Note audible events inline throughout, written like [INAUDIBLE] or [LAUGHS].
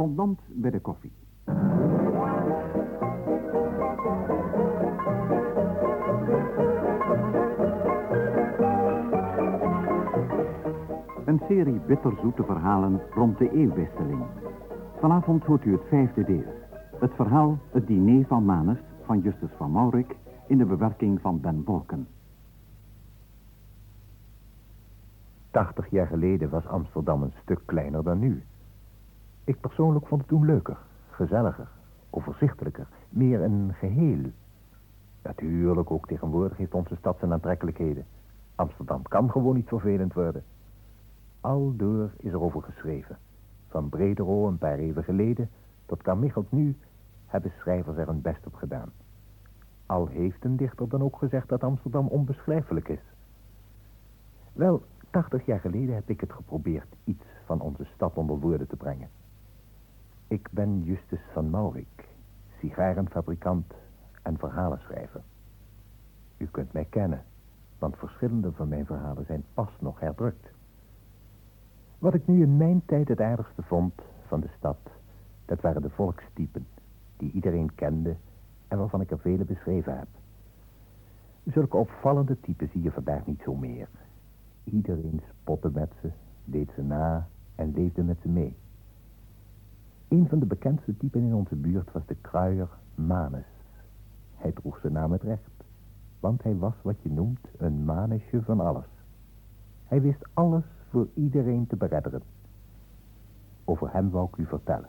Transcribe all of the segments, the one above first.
Fondant bij de koffie. Een serie bitterzoete verhalen rond de eeuwwisseling. Vanavond hoort u het vijfde deel. Het verhaal Het diner van Manus van Justus van Maurik in de bewerking van Ben Bolken. 80 jaar geleden was Amsterdam een stuk kleiner dan nu. Ik persoonlijk vond het toen leuker, gezelliger, overzichtelijker, meer een geheel. Natuurlijk, ook tegenwoordig heeft onze stad zijn aantrekkelijkheden. Amsterdam kan gewoon niet vervelend worden. Aldoor is er over geschreven. Van Bredero een paar eeuwen geleden tot Carmichelt nu hebben schrijvers er hun best op gedaan. Al heeft een dichter dan ook gezegd dat Amsterdam onbeschrijfelijk is. Wel, 80 jaar geleden heb ik het geprobeerd iets van onze stad onder woorden te brengen. Ik ben Justus van Maurik, sigarenfabrikant en verhalenschrijver. U kunt mij kennen, want verschillende van mijn verhalen zijn pas nog herdrukt. Wat ik nu in mijn tijd het aardigste vond van de stad, dat waren de volkstypen, die iedereen kende en waarvan ik er vele beschreven heb. Zulke opvallende typen zie je vandaag niet zo meer. Iedereen spotte met ze, deed ze na en leefde met ze mee. Een van de bekendste typen in onze buurt was de kruier Manus. Hij droeg zijn naam het recht, want hij was wat je noemt een manusje van alles. Hij wist alles voor iedereen te beredderen. Over hem wou ik u vertellen.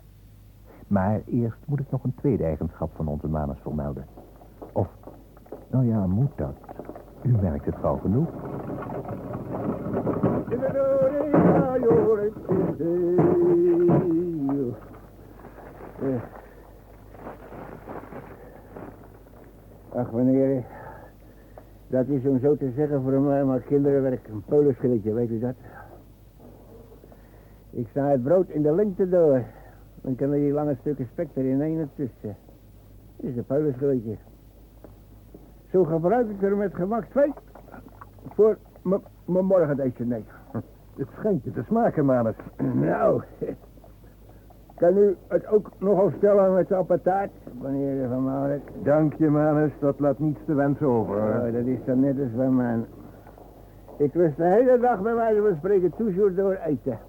Maar eerst moet ik nog een tweede eigenschap van onze Manus vermelden. Of, nou ja, moet dat. U merkt het gauw genoeg. Ach, meneer, dat is om zo te zeggen voor mij maar kinderenwerk. Een peulenschilletje, weet u dat? Ik sta het brood in de lengte door. Dan kunnen die lange stukken spek er in één tussen. Dit is een peulenschilletje. Zo gebruik ik er met gemak twee voor mijn morgeneten. Nee. Het schijnt je te smaken, Manus. [CLEARS THROAT] Nou, kan u het ook nogal stellen met appetaat, meneer Van Maurik? Dank je, Manus. Dat laat niets te wensen over. Oh, dat is dan net als bij mij. Ik wist de hele dag bij wijze van spreken toezoer door eten.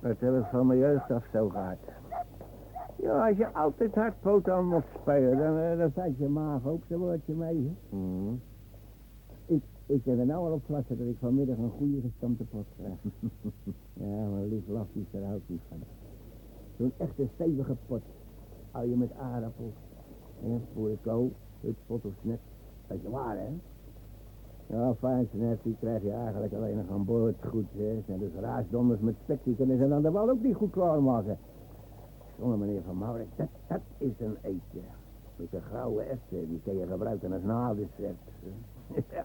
Dat heb ik van mijn jeugd af zo gehad. Ja, als je altijd hard poot aan moet spelen, dan, uh, dan staat je maag ook zo'n woordje mee. Mm. Ik, ik heb er nou al op plassen dat ik vanmiddag een goede gestampte pot krijg. [LAUGHS] ja, maar lief lafjes, daar houdt niet van. Zo'n echte stevige pot. Je met aardappels. Ja, boerenkool, hutspot of snet. Dat is waar, hè? Ja, fijn snet, die krijg je eigenlijk alleen nog aan boord goed, hè. En dus raasdonders met spek, die kunnen ze dan de wal ook niet goed klaarmaken. Jongen, meneer Van Maurik, dat, dat is een eetje. Met de grauwe essen, die kun je gebruiken als [LAUGHS] ja.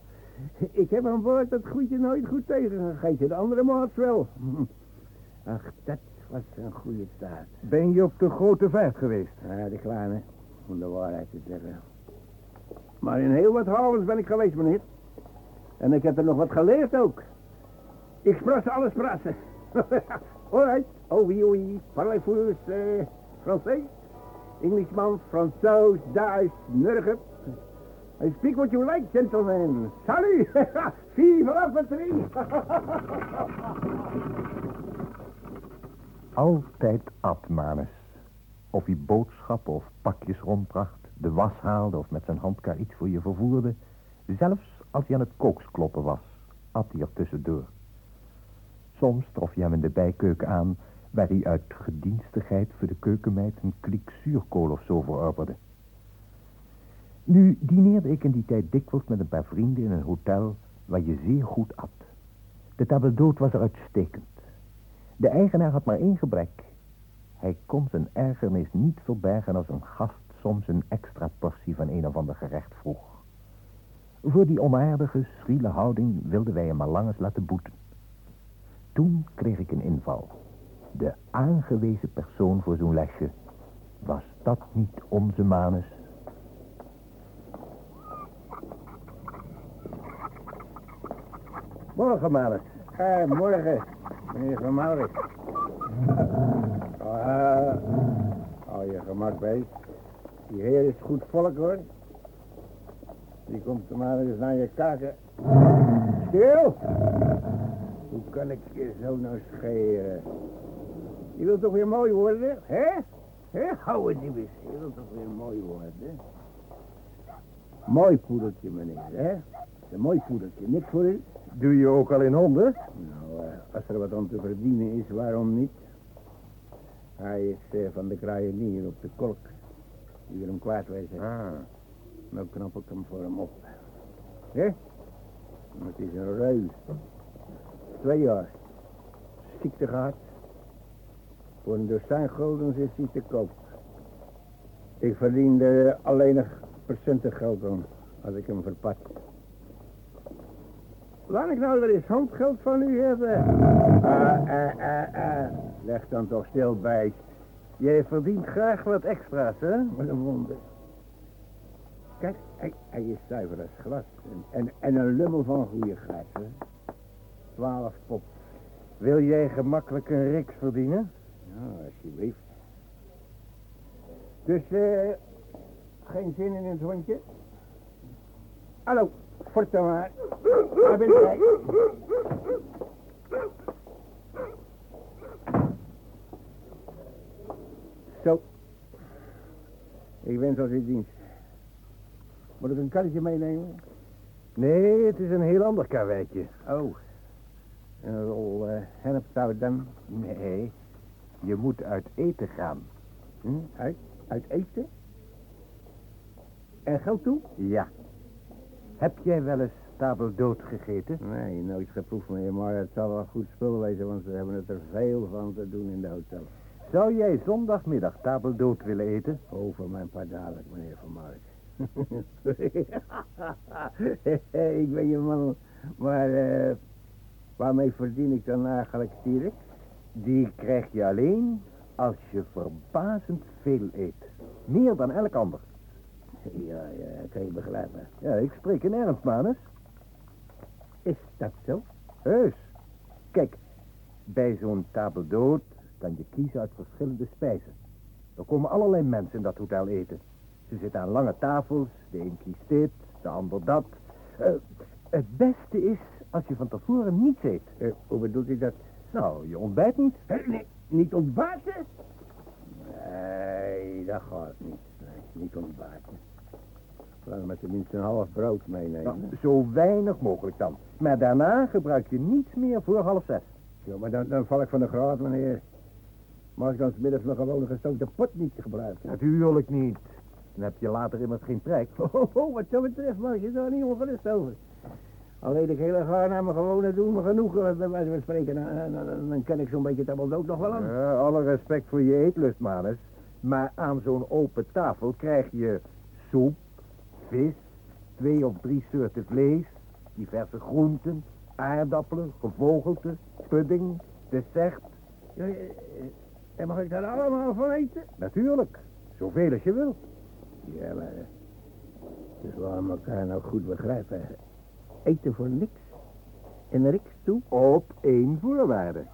Ik heb aan boord dat goedje nooit goed tegengegeten, de andere maats wel. [LAUGHS] Ach, dat was een goede staat. Ben je op de grote vaart geweest? Ja, de kleine, om de waarheid te zeggen. Maar in heel wat havens ben ik geweest, meneer. En ik heb er nog wat geleerd ook. Ik spras alles praten. [LAUGHS] Alright. Oh, oui, oui. Parlez-vous uh, Français? Englishman, Fransoos, Duits, Nurger. I speak what you like, gentlemen. Salut! [LAUGHS] Vive la patrie! [LAUGHS] Altijd at. Of hij boodschappen of pakjes rondbracht, de was haalde of met zijn handkar iets voor je vervoerde. Zelfs als hij aan het kookskloppen was, at hij er tussendoor. Soms trof je hem in de bijkeuken aan, waar hij uit gedienstigheid voor de keukenmeid een kliek zuurkool of zo verorberde. Nu dineerde ik in die tijd dikwijls met een paar vrienden in een hotel waar je zeer goed at. De table was er uitstekend. De eigenaar had maar één gebrek. Hij kon zijn ergernis niet verbergen als een gast soms een extra portie van een of ander gerecht vroeg. Voor die onaardige, schriele houding wilden wij hem maar lang eens laten boeten. Toen kreeg ik een inval. De aangewezen persoon voor zo'n lesje. Was dat niet onze Manus? Morgen, Manus. Eh, morgen, meneer Van Maurik. Ah, Hou je gemak bij. Die heer is goed volk, hoor. Die komt maar eens naar je kaken. Stil! Hoe kan ik je zo nou scheren? Je wilt toch weer mooi worden, hè? Hè? Hou het niet eens. Je wilt toch weer mooi worden, Mooi poedertje, meneer, hè? Een mooi poedertje. Niks voor u? Doe je ook al in honden? Nou, eh, als er wat om te verdienen is, waarom niet? Hij is eh, van de kraaienier op de kolk. Die wil hem kwaadwezen. Ah. Nou knap ik hem voor hem op. Hé? Het is een reus. Twee jaar. Ziekte gehad. Voor een dozijn guldens is hij te koop. Ik verdiende alleen nog procenten geld aan als ik hem verpad. Laat ik nou weer eens handgeld van u hebben. Ah, ah, ah, ah. Leg dan toch stil bij. Jij verdient graag wat extra's, hè? Wat een wonder. Kijk, hij, hij is zuiver als glas. En, en, en een lummel van goede gras, hè? Twaalf pop. Wil jij gemakkelijk een riks verdienen? Ja, alsjeblieft. Dus, eh, geen zin in het hondje? Hallo, maar. Waar ben jij? Zo. Ik ben zoals u dienst. Moet ik een karretje meenemen? Nee, het is een heel ander karweitje. Oh. Een rol uh, henneptouw dan? Nee, je moet uit eten gaan. Hm? Uit, uit eten? En geld toe? Ja. Heb jij wel eens tabeldood gegeten? Nee, nooit geproefd meer, maar het zal wel goed spul wezen, want ze hebben het er veel van te doen in de hotel. Zou jij zondagmiddag tabeldood willen eten? Over mijn paar dadelijk, meneer Van Mark. [LAUGHS] ik ben je man, maar uh, waarmee verdien ik dan eigenlijk, Tierik? Die krijg je alleen als je verbazend veel eet. Meer dan elk ander. Ja, ja, kan je begrijpen. Ja, ik spreek in ernst, Manus. Is dat zo? Heus. Kijk, bij zo'n tabeldood kan je kiezen uit verschillende spijzen. Er komen allerlei mensen in dat hotel eten. Ze zitten aan lange tafels, de een kiest dit, de ander dat. Uh, het beste is als je van tevoren niets eet. Uh, hoe bedoelt u dat? Nou, je ontbijt niet. Nee, niet ontbijten? Nee, dat gaat niet. Niet ontbijten. Laat me tenminste een half brood meenemen. Nou, zo weinig mogelijk dan. Maar daarna gebruik je niets meer voor half zes. Ja, maar dan, dan val ik van de graad, meneer. Mag ik dan smiddags nog gewoon een gestookte pot niet gebruiken? Natuurlijk niet. Dan heb je later immers geen trek. [LAUGHS] Oh, oh, wat zo betreft mag je daar niet ongerust over. Alleen ik heel graag naar mijn gewone doen, me genoeg, bij wijze van spreken. Dan, dan, dan ken ik zo'n beetje tabeldood nog wel aan. Alle respect voor je eetlust, Manus. Maar aan zo'n open tafel krijg je soep, vis, twee of drie soorten vlees, diverse groenten, aardappelen, gevogelte, pudding, dessert. Ja, en mag ik daar allemaal van eten? Natuurlijk, zoveel als je wil. Ja, maar... Dus we elkaar nou goed begrijpen. Eten voor niks? En riks toe? Op één voorwaarde.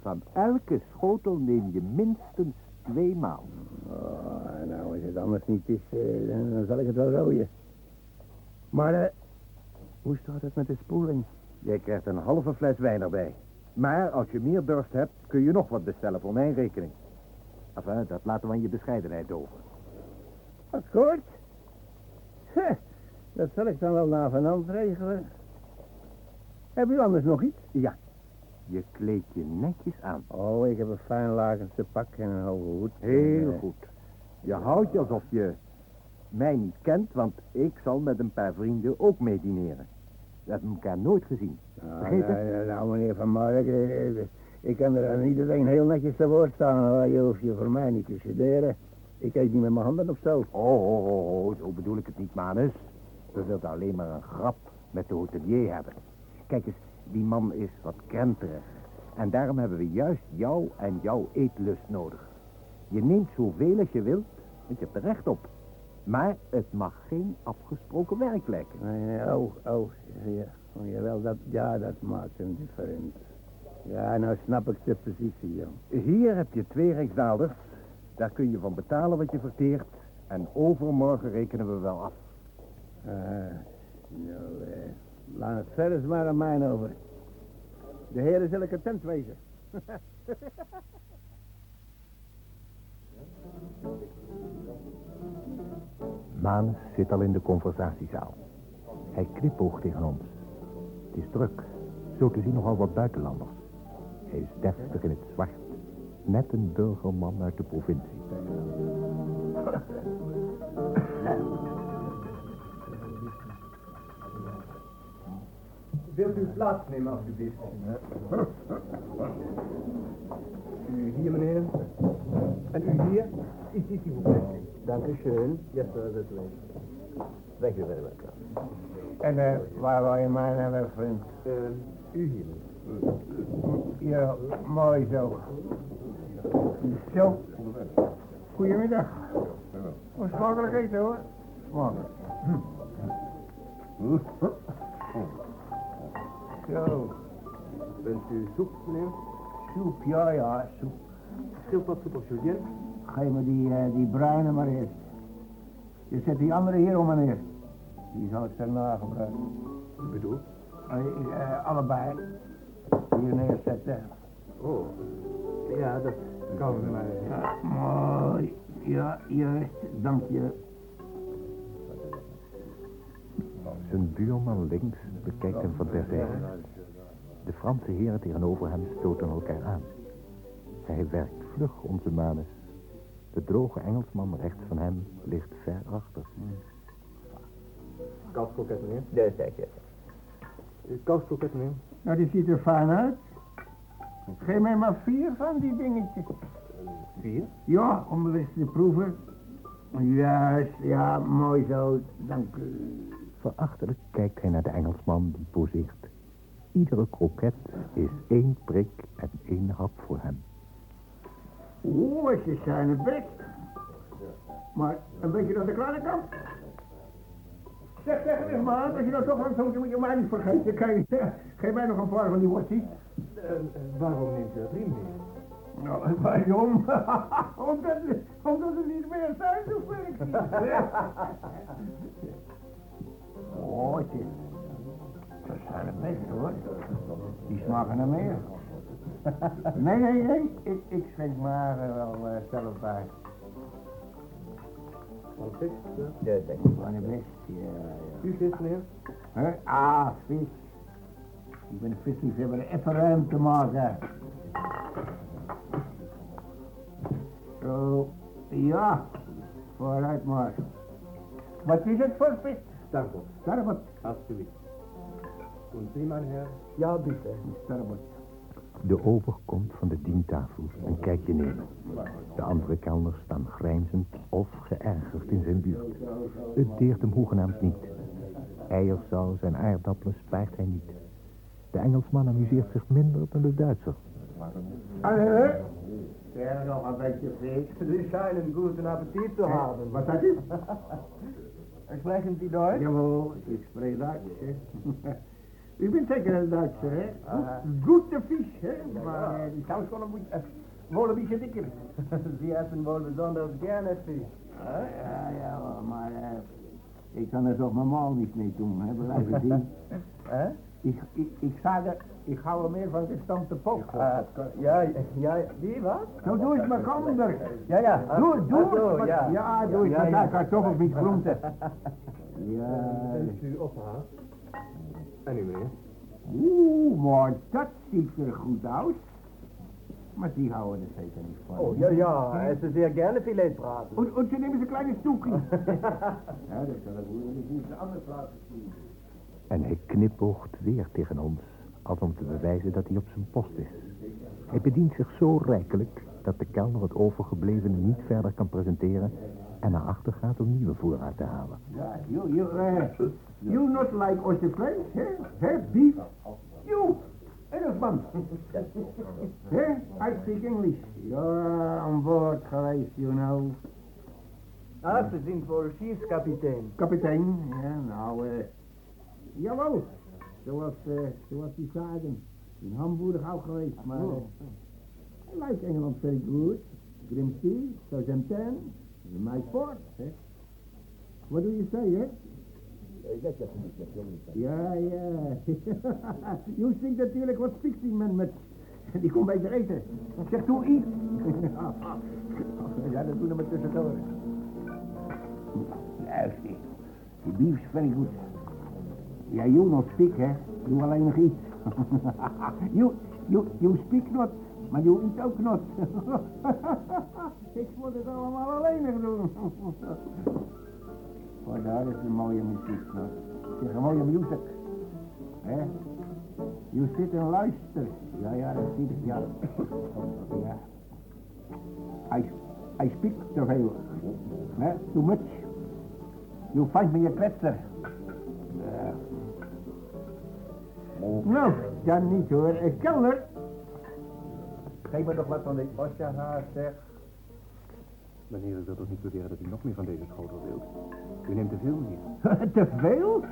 Van elke schotel neem je minstens twee maal. Oh, nou, als het anders niet is, uh, dan zal ik het wel rooien. Maar, uh, hoe staat het met de spoeling? Jij krijgt een halve fles wijn erbij. Maar als je meer dorst hebt, kun je nog wat bestellen voor mijn rekening. Enfin, dat laten we aan je bescheidenheid over. Akkoord. Dat zal ik dan wel na vanavond regelen. Heb u anders nog iets? Ja. Je kleed je netjes aan. Oh, ik heb een fijn lakense pak en een hoge hoed. Heel en, goed. Je houdt je alsof je mij niet kent, want ik zal met een paar vrienden ook mee dineren. We hebben elkaar nooit gezien. Nou, nou, nou, meneer Van Mark, eh, eh, ik kan er aan iedereen heel netjes te woord staan. Je hoeft je voor mij niet te studeren. Ik eet niet met mijn handen of zo. Oh, oh, oh, oh, zo bedoel ik het niet, Manus. We wilden alleen maar een grap met de hotelier hebben. Kijk eens, die man is wat krenterig. En daarom hebben we juist jou en jouw eetlust nodig. Je neemt zoveel als je wilt, want je hebt er recht op. Maar het mag geen afgesproken werk lijken. Nee, oh, oh, ja, oh, jawel, dat, ja, dat maakt een different. Ja, nou snap ik de positie, joh. Hier heb je twee rijksdaalders Daar kun je van betalen wat je verteert. En overmorgen rekenen we wel af. Uh, nou, eh, laat het verder maar aan mij over. De heren zullen content wezen. [LAUGHS] Manus zit al in de conversatiezaal. Hij knipoogt tegen ons. Het is druk. Zo te zien nogal wat buitenlanders. Hij is deftig in het zwart. Net een burgerman uit de provincie. [LAUGHS] Wilt u plaatsnemen, alsjeblieft? U hier, meneer. En u hier? Is dit uw Dank u schön. Yes, sir, certainly. Thank you very much. En uh, waar wil je mij hebben, vriend? Uh, u hier. Ja, mooi zo. Zo. Goedemiddag. Wat smakelijk eten hoor. Smakelijk. Zo. Bent u soep, meneer? Soep, ja, ja, soep. Scheelt wat soep of julien? Geef me die, uh, die bruine maar eerst. Je zet die andere hier om, meneer. Die zal ik daarna gebruiken. Ik bedoel? Uh, uh, allebei. Hier neerzetten. Oh. Ja, dat kan we maar. Ja, mooi. Ja, juist. Dank je. Zijn buurman links bekijkt hem van terzijde. De Franse heren tegenover hem stoten elkaar aan. Hij werkt vlug onze manus. De droge Engelsman rechts van hem ligt ver achter. Kalfskroket, meneer? Ja, zeker. Kalfskroket, meneer? Nou, die ziet er fijn uit. Geef mij maar vier van die dingetjes. Vier? Ja, om eens te proeven. Juist, ja, mooi zo. Dank u. Verachtelijk kijkt hij naar de Engelsman die poseert. Iedere kroket is één prik en één hap voor hem. Oeh, ze zijn het best. Maar een beetje aan de kleine kant. Zeg tegen me, man, als je nou toch langs moet, moet je mij niet vergeten. Kijk, geef mij nog een paar van die worstjes. Uh, waarom neemt u dat niet mee? Nou, waarom? [LAUGHS] omdat, omdat er niet meer zijn, zo ik niet. [LAUGHS] oh, tje. Dat zijn het best, hoor. Die smaken naar meer. [LAUGHS] nee, nee, nee. Ik, ik schenk maar uh, wel uh, zelf bij. Van vis? Ja, denk ik. Van de best, ja, ja. U vis, meneer? Huh? Ah, vis. Ik ben een visliefhebber. Even ruimte maken. Zo, ja. Vooruit maar. Wat is het voor vis? Und Sie, mein Herr? Ja, bitte. Starbot. De ober komt van de dientafel en kijkt je nemen. De andere kelners staan grijnzend of geërgerd in zijn buurt. Het deert hem hoegenaamd niet. Eiersaus en aardappelen spaart hij niet. De Engelsman amuseert zich minder dan de Duitser. Hallo? Ja, nog een beetje vis. Sie scheinen guten Appetit zu haben. Was hat u? Sprechen Sie Deutsch? Jawel, ik spreek Duits, hè. [LAUGHS] U bent zeker een Duitser, hè? Goede vis, hè? Maar uh, die saus wel een beetje, uh, wel een beetje dikker. [LAUGHS] Sie essen wohl besonders gerne Fisch. Ja, ja, maar uh, ik kan er toch normaal niet mee doen, hè? Blijven zien. [LAUGHS] Hè? Ik, ik, ik zei er, ik hou er meer van gestampte pop. Uh, ja, ja, wie wat? Nou, doe eens maar anders. Ja, ja. Doe, doe zo, eens. ja. ja, doe eens Ja, ja, kartoffels met groenten. [LAUGHS] ja. Bent u opgehaald? En u, meneer? Oeh, maar dat ziet er goed uit. Maar die houden er zeker niet van. Oh, ja, ja. Hij essen sehr gerne Filetbraten. Und, und ze nemen ze een kleine stoekie. [LAUGHS] ja, dat zal ik wel niet iets anders laten zien. En hij knipoogt weer tegen ons, als om te bewijzen dat hij op zijn post is. Hij bedient zich zo rijkelijk dat de kelner het overgeblevene niet verder kan presenteren en naar achter gaat om nieuwe voorraad te halen. Ja, you, you, uh, you not like oyster French, hè? Hè, beef? You, Engelsman. [LAUGHS] Hè? I speak English. Ja, aan boord geweest, you know. Ze zijn voor schiefskapitein. Kapitein, ja, nou, eh, jawel. Zoals, eh, zoals die zagen. In Hamburg ook geweest, maar... eh, I like Engeland very good. Grimsby, Southampton, my port, hè? What do you say, hè? Ja, ja. [LAUGHS] Je zingt natuurlijk wat fictie, man, met... Die komt bij de eten. Zeg toe iets. [LAUGHS] ja, dat doen we maar tussendoor. Luister. The beef's very good. Ja, you not speak, hè. Doe alleen nog iets. [LAUGHS] you, you, you speak not, maar you eat ook not. [LAUGHS] Ik moet het allemaal alleen nog doen. [LAUGHS] Oh, daar is een mooie muziek, hoor. Een mooie muziek. Hè? Je zit en luistert. Ja, ja, dat zie ik, ja. Ja. I, I speak te veel. Hè? Too much. You find me a kwetser. Nou, dan niet hoor. Eh, kelner. Geef me toch wat van dit bosje haar, zeg. Meneer, u wilt toch niet beweren dat u nog meer van deze schotel wilt? U neemt te veel, meneer. [LAUGHS] te veel?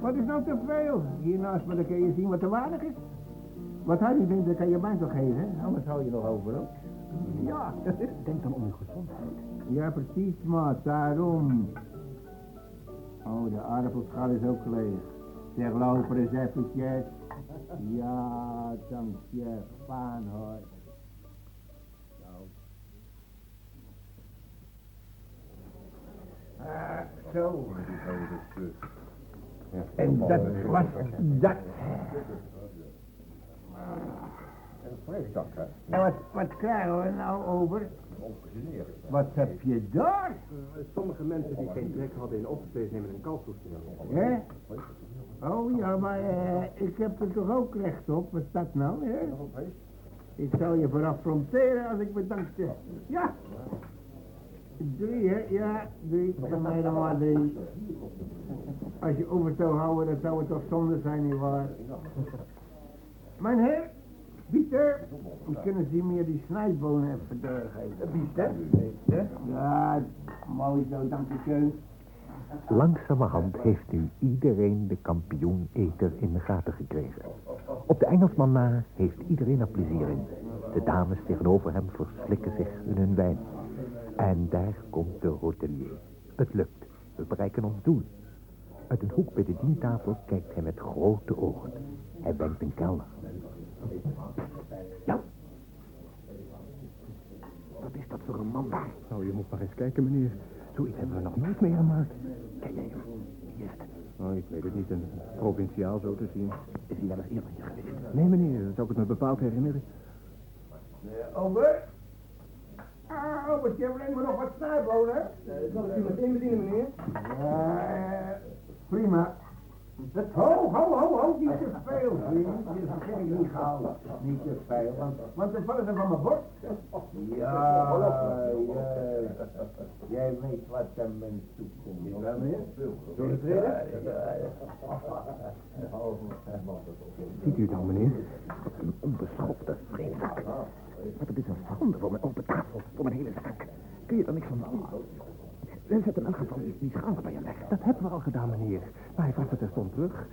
Wat is nou te veel? Hiernaast maar dan kun je zien wat er waardig is. Wat hij niet denkt, dat kan je mij toch geven, hè? Anders hou je nog over, hoor. Ja. Denk dan om uw gezondheid. Ja, precies, maat. Daarom. Oh, de aardappelschaal is ook leeg. Zeg, loop er eens eventjes. Ja, dank je, Paanhart. Ah, zo. En dat was dat. Vleesdak, hè? En wat, wat krijgen we nou over? Wat heb je daar? Sommige mensen die geen trek hadden in opvlees nemen een kalftoestemming. Hè? Oh ja, maar eh, ik heb er toch ook recht op. Wat is dat nou, hè? Ik zal je vooraf fronteren als ik bedankte. Ja. Drie, hè? Ja, drie. Van mij dan maar drie. Als je over zou houden, dan zou het toch zonde zijn, nietwaar? Mijn heer, Pieter, we kunnen ze meer die snijbonen even doorgeven. Pieter? Ja, mooi zo, dank je. Langzamerhand heeft nu iedereen de kampioen-eter in de gaten gekregen. Op de Engelsman na heeft iedereen er plezier in. De dames tegenover hem verslikken zich in hun wijn. En daar komt de hotelier. Het lukt. We bereiken ons doel. Uit een hoek bij de dientafel kijkt hij met grote ogen. Hij wenkt een kelner. Ja. Wat is dat voor een man daar? Nou, je moet maar eens kijken, meneer. Zoiets hebben we nog nooit meegemaakt. Ken jij hem? Wie is het? Oh, ik weet het niet. Een provinciaal zo te zien. Is hij wel eens eerder hier geweest? Nee, meneer. Zou ik het me bepaald herinneren? Over. Ah, Obertje, breng me nog wat snijbonen. Zal ik u meteen bedienen, meneer? Ja, eh, prima. Ho, ho, ho, ho, niet te veel, vriend. Je vergeet niet gauw. Niet te veel, want, want dan vallen ze van mijn bord. Ja, ja. Jij weet wat een mens toekomt. Ja, meneer? Door het reden? Ziet u dan, meneer? Een onbeschofte vreedzak. Maar dat is een schande voor mijn open tafel, voor mijn hele zaak. Kun je er niks van doen? Zet in elk geval die, die schalen bij je weg. Dat hebben we al gedaan, meneer. Maar hij vraagt het terstond terug.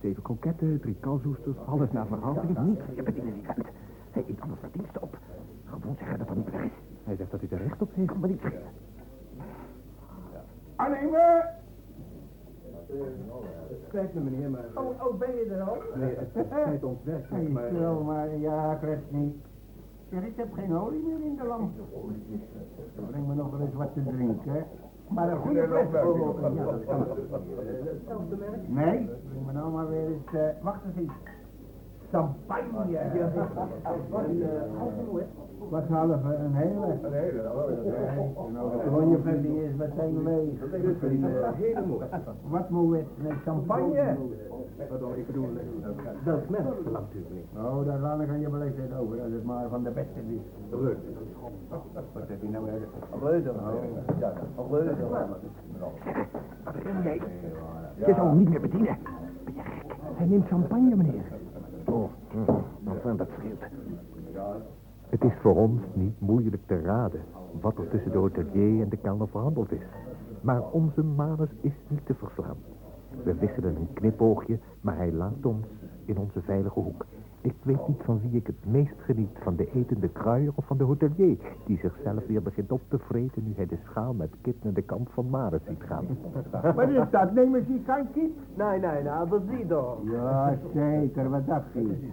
Zeven kroketten, drie kalzoesters, alles naar verhouding. Niet je bedienen die vent. Hij eet anders verdiensten op. Gewoon zeggen dat er niet weg is. Hij zegt dat hij er recht op heeft. Maar niet schelen. Aannemen! Spijt me, meneer, maar... Oh, oh, ben je er al? Nee, het spijt ons werkelijk, maar... Zo, maar ja, niet. Zeg, ik heb geen olie meer in de lamp. Breng me nog wel eens wat te drinken, hè. Maar een goede fles voor Ja, dat kan. Hetzelfde merk? Nee, breng me nou maar weer eens... eh, wacht eens eens. Champagne. Ja, uh, Wat halve, een hele? Een hele, Gewoon je fles is meteen leeg. Een hele mooi. Wat moet het? Met champagne? Pardon, ik bedoel, welk merk verlangt u, meneer? Oh, daar laat ik aan je beleefdheid over, als het maar van de beste is. Wat heb je nou uit? Wat ren jij? Je zou hem niet meer bedienen. Ben je gek? Hij neemt champagne, meneer. Oh, enfin, dat scheelt. Het is voor ons niet moeilijk te raden wat er tussen de hotelier en de kelner verhandeld is. Maar onze manus is niet te verslaan. We wisselen een knipoogje, maar hij laat ons in onze veilige hoek. Ik weet niet van wie ik het meest geniet, van de etende kruier of van de hotelier, die zichzelf weer begint op te vreten nu hij de schaal met kip naar de kant van Maris ziet gaan. [LAUGHS] Wat is dat? Neem eens die kan kip? Nee, nee, nee, aber zie toch. Ja, zeker. Wat dacht je?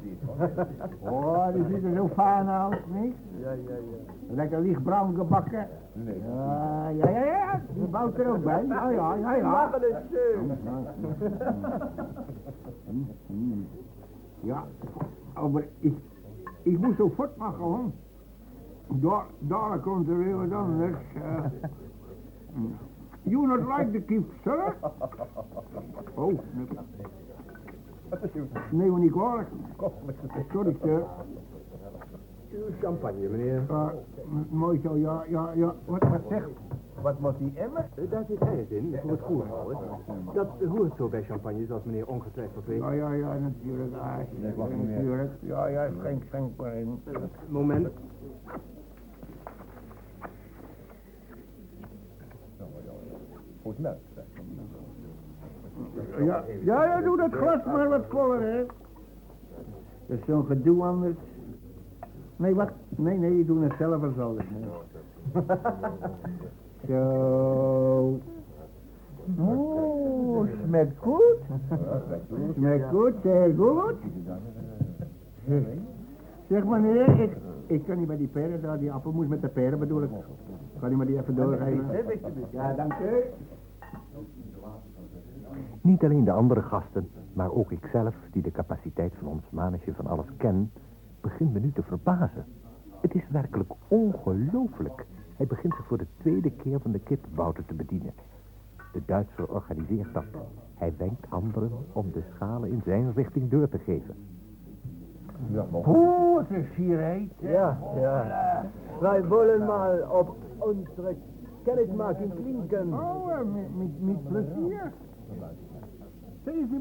Oh, die ziet er zo fijn uit, niet? Ja, ja, ja. Lekker lichtbruin gebakken. Nee. Ja, ja, ja, ja. Die bouwt er ook bij. Ja, ja, ja, ja. Het schön. Ja, [LAUGHS] maar ik, ik moet zo voort maken, hoor. Daar, daar komt er weer wat anders. eh. you not like the kip, sir? Oh, nee. Nee, maar niet kwalijk. Sorry, sir. Champagne, meneer. Uh, mooi zo, ja, ja, ja. Wat, wat zegt? Wat moet die emmer? Eh, Daar zit ijs in, voor het koel houden. Dat hoort zo bij champagne, zoals meneer ongetwijfeld weet. Ja, ja, ja, natuurlijk. Ah, natuurlijk. Ja, ja, schenk, schenk maar in. Moment. Goed nou. Ja, ja, ja, doe dat glas maar wat voller, hè. Dat is zo'n gedoe anders. Nee, wacht. Nee, nee, je doet het zelf als alles. [LAUGHS] Zo. Oeh, smaakt goed. Smaakt goed, zeer goed. Zeg meneer, ik, ik kan niet bij die peren, daar die appelmoes met de peren bedoel ik. Kan u me die even doorgeven? Ja, dank u. Niet alleen de andere gasten, maar ook ikzelf, die de capaciteit van ons manetje van alles ken, begint me nu te verbazen. Het is werkelijk ongelooflijk. Hij begint zich voor de tweede keer van de kipwouter te bedienen. De Duitser organiseert dat. Hij wenkt anderen om de schalen in zijn richting door te geven. Oeh, het is hier heet. Ja, ja. Wij willen mal op onze kennismaking klinken. Oh, eh, met, met, met plezier. Zeg eens, die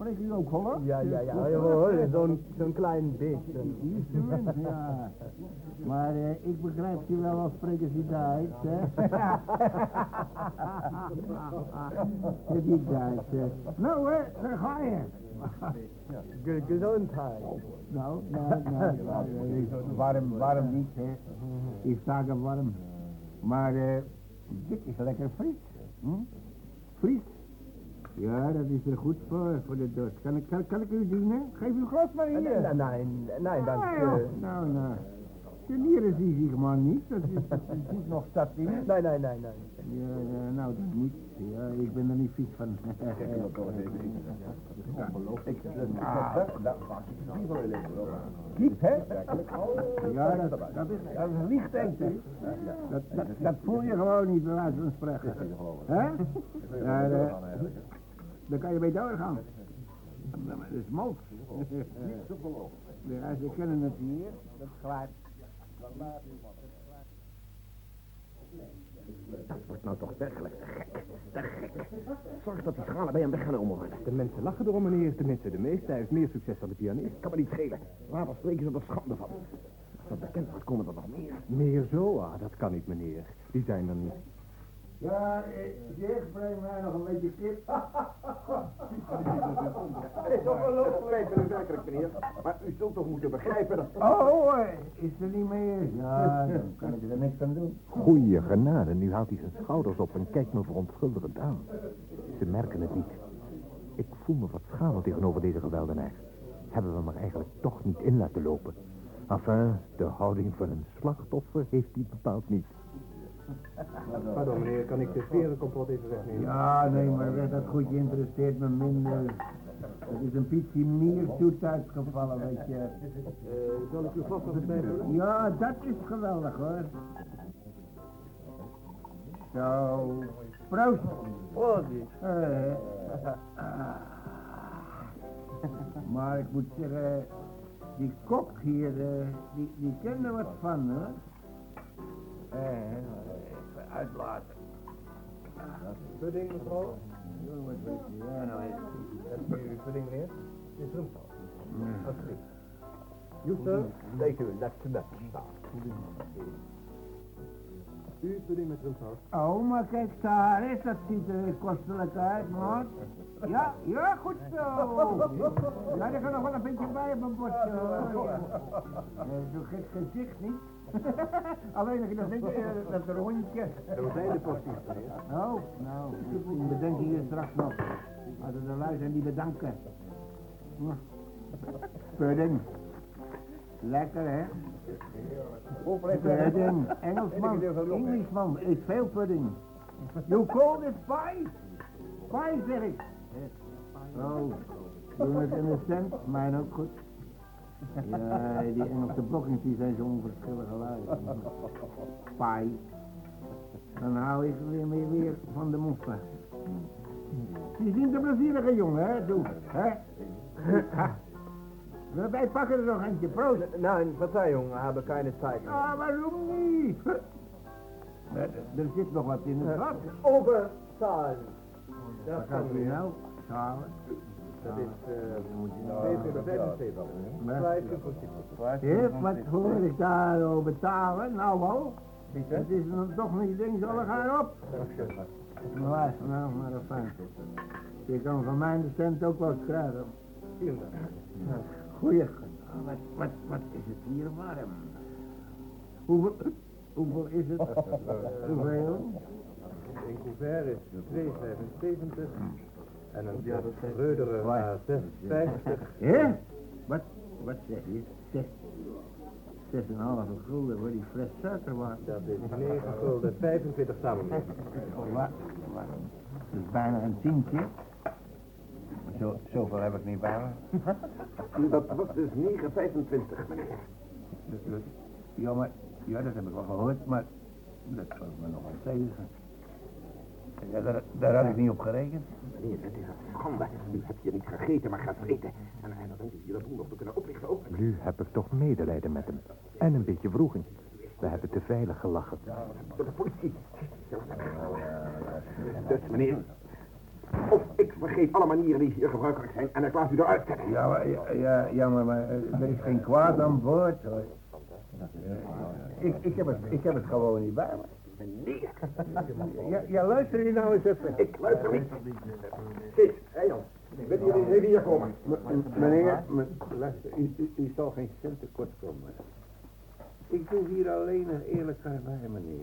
man. Spreek u ook Holland? Ja, ja, ja, jawohl, zo'n zo'n klein beetje. Ja. Maar eh, ik begrijp u wel als spreken ze Duits, hè? [LAUGHS] Is Duits, hè. Nou, hè, daar ga je. Ge- Gezondheid. Nou, nou, nou, nou, warm, warm niet, hè. Ik sta er warm. Maar eh, dit is lekker fris. Hm? Fris? Ja, dat is er goed voor, voor de dorst. Kan ik, kan, kan ik u dienen? Geef u glas maar Nee, hier. nee, nee, nee, dank Ah, je. ja. Nou, nou. De nieren zie ik maar niet. Dat is, dat is [LAUGHS] niet nog stad in. Nee, nee, nee, nee. Ja, ja, nou, dat niet. Ja, ik ben er niet vies van. Kiep, [LAUGHS] hè? Ja, dat, dat, is, dat is licht eten. Dat, dat, dat voel je gewoon niet, bij wijze van spreken. Hè? Ja, daar kan je mee doorgaan. Dat is malt. Ja, ze kennen het hier. Dat is klaar. Dat wordt nou toch werkelijk te gek. Te gek. Zorg dat die schalen bij hem weggenomen worden. De mensen lachen erom, meneer. Tenminste, de meeste. Hij heeft meer succes dan de pianist. Kan me niet schelen. Later spreken ze er schande van. Als dat bekend wordt, komen er nog meer. Meer zo? Ah, dat kan niet, meneer. Die zijn er niet. Ja, eh, zeg, breng mij nog een beetje kip. [LAUGHS] Het is ongelooflijk, werkelijk, meneer. Maar u zult toch moeten begrijpen dat... Oh, is er niet meer? Ja, dan kan ik er niks aan doen. Goeie genade, nu haalt hij zijn schouders op en kijkt me verontschuldigend aan. Ze merken het niet. Ik voel me wat schamel tegenover deze geweldenaar. Hebben we maar eigenlijk toch niet in laten lopen. Enfin, de houding van een slachtoffer heeft hij bepaald niet. Pardon, meneer. Kan ik de sferenkompot even wegnemen? Ja, nee, maar dat goedje interesseert me minder. Het is een pietje meer uitgevallen, weet je. Eh, zal ik uw vast nog eens bijvullen? Ja, dat is geweldig, hoor. Zo, proost. Proost. Ah. Maar ik moet zeggen, die kok hier, eh, die, die kent er wat van, hoor. Eh, even uitlaten. Pudding, mevrouw? Ja, nou is is uw pudding, meneer. Is roomsal. Alsjeblieft. Juster, steek u een lekse met U pudding met rumsaus. Oh, maar kijk daar eens, dat ziet er kostelijk uit, man. Ja, ja, goed zo. Ja, er nog wel een beetje bij op mijn bordje. Nee, Zo'n gek gezicht niet. [LAUGHS] Alleen als je nog denkt, eh, dat hondje. Zo zijn de porties. Oh, nou, die bedenken hier straks nog. Als de lui zijn die bedanken. Pudding. Lekker, hè? Pudding. Engelsman, Englishman, eet veel pudding. You call this pie? Pie, zeg ik. Oh, doen het in de cent, mijn ook goed. Ja, die Engelse brokkings die zijn zo onverschillige lui. Pie. Dan hou ik weer meer weer van de moffen. Je ziet een plezierige jongen, hè, doe, hè? Wij pakken er nog eentje, proost. Nein, Verzeihung, habe keine Zeit. Ah, waarom niet? Er, er zit nog wat in het vat. Overzahlen. Wat Dat gaat kan u nou? Zalen? Dat is uh, 275. Maar- Hé, wat hoor ik daar al betalen? Nou al? Het is dan toch niet ding, zal gaan op. Maar nou, maar dat fijn. Je kan van mij de cent ook wel krijgen. Goeie. Wat, wat, wat is het hier warm? Hoeveel, hoeveel is het? [LAUGHS] Hoeveel? Een couvert is 275 en een Reudere A650. Hé? Wat, wat zeg je? Zes, zes en halve gulden voor die fles suiker was. Dat is 9 gulden 25 samen. Wat? Wat? Dat is bijna een tientje. Zo, zoveel heb ik niet bij me. [LAUGHS] Dat wordt dus 9,25, meneer. Ja, maar, ja, dat heb ik wel gehoord, maar dat valt me nog wel tegen. Ja, daar, daar had ik niet op gerekend. Meneer, het is een schande. U hebt hier niet gegeten, maar gaat vreten. En, en dan denkt u hier dat boel nog te kunnen oplichten ook. Nu heb ik toch medelijden met hem. En een beetje wroeging. We hebben te veilig gelachen. Door de politie. Dus, meneer. Of ik vergeet alle manieren die hier gebruikelijk zijn en ik laat u eruit zetten. Ja, maar, ja, ja, ja, maar, maar eh, er is geen kwaad aan boord, hoor. Ik, ik, heb het, ik heb het gewoon niet bij me. Meneer, Ja, ja luister je nou eens even. ik luister niet. Kees, hé Jan. Wilt jullie even hier komen? Meneer, me- luister, u, u, u zal geen cent tekort komen. Ik doe hier alleen een eerlijke bij, meneer.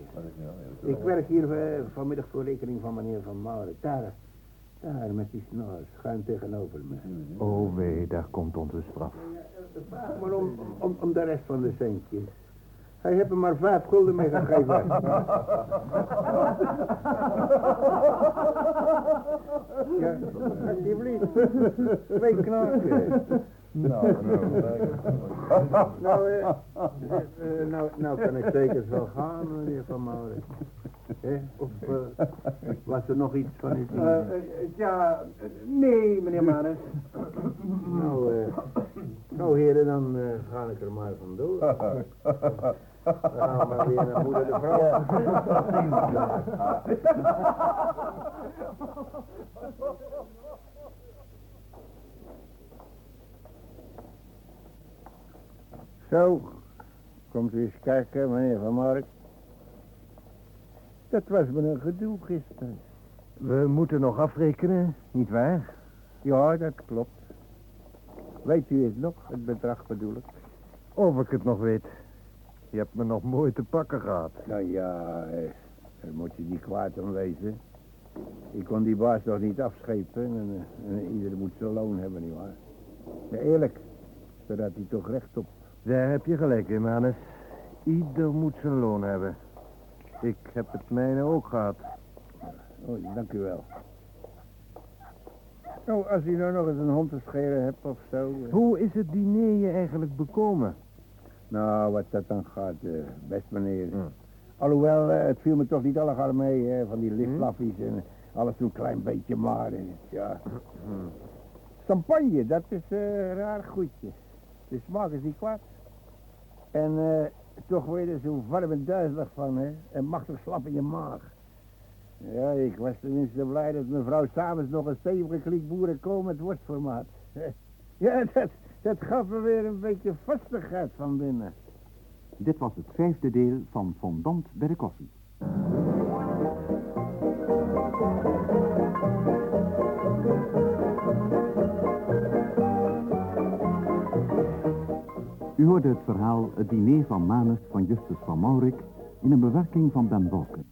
Ik werk hier eh, vanmiddag voor rekening van meneer Van Mauren. Daar, daar met die snor, schuin tegenover me. Oh wee, daar komt onze straf. Vraag maar om, om, om de rest van de centjes. Hij heeft er maar vijf gulden mee gegeven. ja, alsjeblieft. Twee knaken. Nou, Nou, eh, eh, nou, nou kan ik zeker zo gaan, meneer Van Mauren. Hè? Of eh, was er nog iets van u? ja, nee, meneer Maris. nou, eh, nou heren, dan eh, ga ik er maar vandoor. Dan gaan we maar weer naar moeder de vrouw. Zo, komt u eens kijken, meneer Van Mark. Dat was me een gedoe gisteren. We moeten nog afrekenen, niet waar? Ja, dat klopt. Weet u het nog, het bedrag bedoel ik? Of ik het nog weet. Je hebt me nog mooi te pakken gehad. Nou ja, eh, daar moet je niet kwaad om wezen. Ik kon die baas nog niet afschepen en, eh, en ieder moet zijn loon hebben, nietwaar? Ja, eerlijk, zodat hij toch recht op... Daar heb je gelijk in, Manus. Ieder moet zijn loon hebben. Ik heb het mijne ook gehad. Oh, dank u wel. Nou, als u nou nog eens een hond te scheren hebt of zo... eh. Hoe is het diner je eigenlijk bekomen? Nou, wat dat dan gaat, eh, best meneer. Hm. Alhoewel, eh, het viel me toch niet allegaar mee, hè, van die liftblaffies en alles zo'n klein beetje maar. eh, ja. Champagne, dat is eh, een raar goedje. De smaak is niet kwaad. En eh, toch word er zo warm en duizelig van, hè. En machtig slap in je maag. Ja, ik was tenminste blij dat mevrouw s'avonds nog een stevige kliek boeren komen met worstformaat. [LAUGHS] Ja, dat, dat gaf me weer een beetje vastigheid van binnen. Dit was het vijfde deel van Fondant bij de koffie. U hoorde het verhaal Het diner van Manus van Justus van Maurik in een bewerking van Ben Wolken.